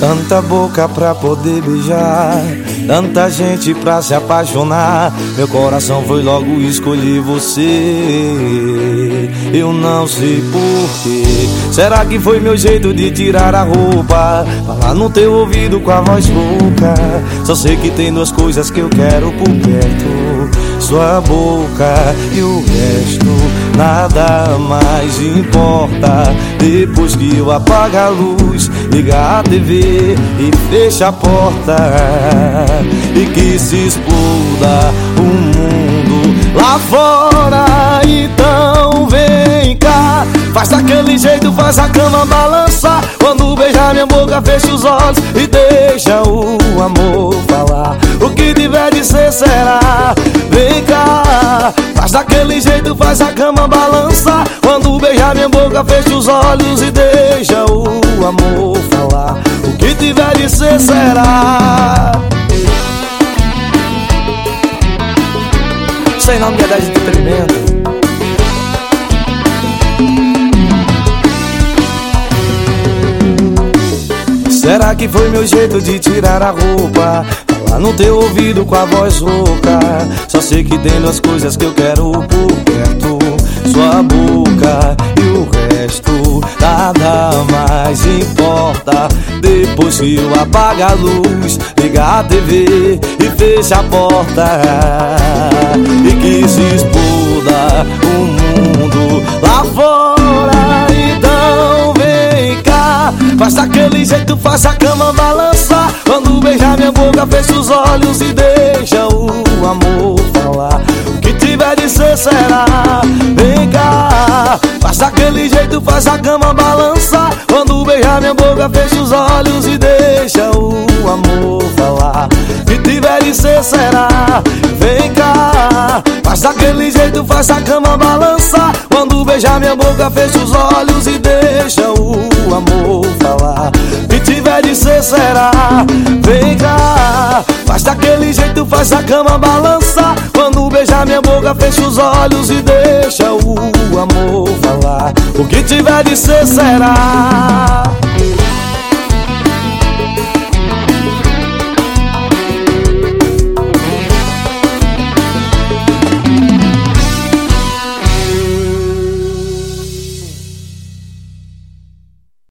Tanta boca pra poder beijar, tanta gente pra se apaixonar. Meu coração foi logo escolher você. Eu não sei porquê. Será que foi meu jeito de tirar a roupa? Falar no teu ouvido com a voz rouca. Só sei que tem duas coisas que eu quero por perto sua boca e o resto nada mais importa. Depois que eu apago a luz, liga a TV e fecha a porta e que se exploda o mundo lá fora. Então vem cá, faz daquele jeito, faz a cama balançar. Quando beijar minha boca, fecha os olhos e deixa o amor falar. Daquele jeito, faz a cama balançar. Quando beijar minha boca, fecha os olhos e deixa o amor falar. O que tiver de ser será. Sem nome de entretenimento. Será que foi meu jeito de tirar a roupa? Falar no teu ouvido com a voz rouca Só sei que tem duas coisas que eu quero por perto Sua boca e o resto Nada mais importa. Depois que eu apago a luz Liga a TV e fecha a porta. E que se exploda o mundo lá fora faz a cama balançar Quando beijar minha boca, fecha os olhos e deixa o amor falar. O que tiver de ser será. Vem cá. Faz daquele jeito, faz a cama balançar Quando beijar minha boca, fecha os olhos e deixa o amor falar. O que tiver de ser será. Vem cá. Faz daquele jeito, faz a cama balançar Quando beijar minha boca, fecha os olhos e deixa o amor falar de ser será? Vem cá Faz daquele jeito, faz a cama balançar. Quando beijar minha boca, fecha os olhos e deixa o amor falar. O que tiver de ser será